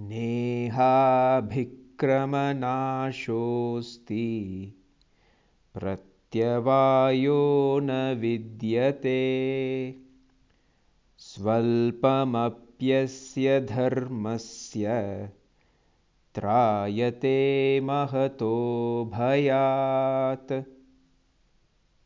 नेहाभिक्रमनाशोऽस्ति। प्रत्यवायो न विद्यते। स्वल्पमप्यस्य धर्मस्य त्रायते महतो भयात्।